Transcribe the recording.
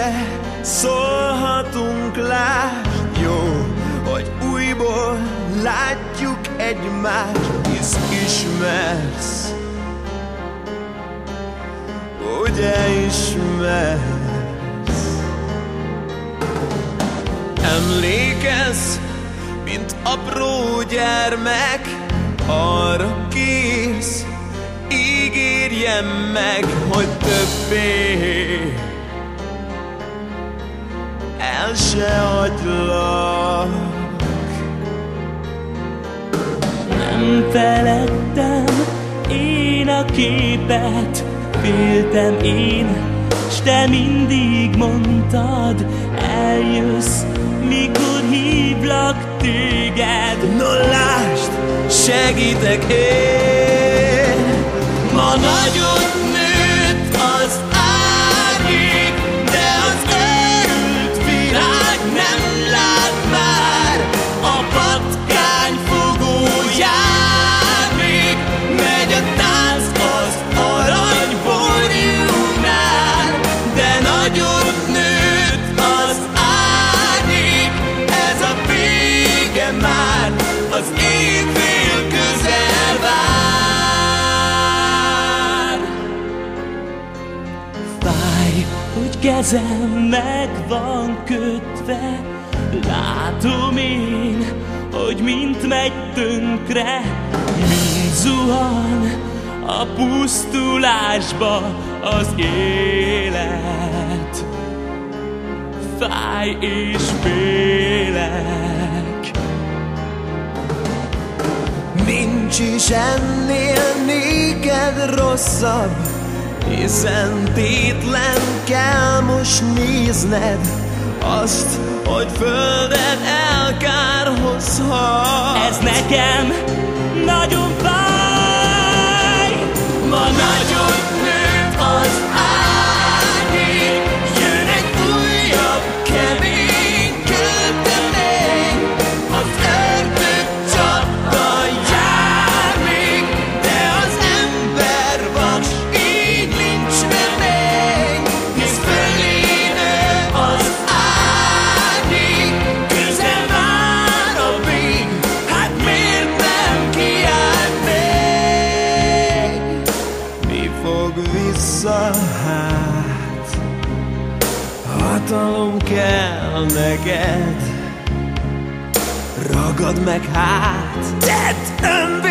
végre szólhatunk, lásd Jó, hogy újból látjuk egymást Hisz ismersz. Ugye ismersz? Emlékezz, mint apró gyermek Arra kész, ígérjem meg, hogy többé El se hagylak Nem feledtem én a képet, féltem én, s te mindig mondtad, eljössz, mikor hívlak téged. No segítek én Fáj, hogy kezem meg van kötve, látom én, hogy mint megy tönkre, mint zuhan a pusztulásba az élet. Fáj és félek. Nincs is ennél néked rosszabb Hiszen tétlen kell most nézned Azt, hogy földet elkárhozhat Ez nekem nagyon fáj. Hatalom kell neked. Ragad meg hát. Tedd önvédelembe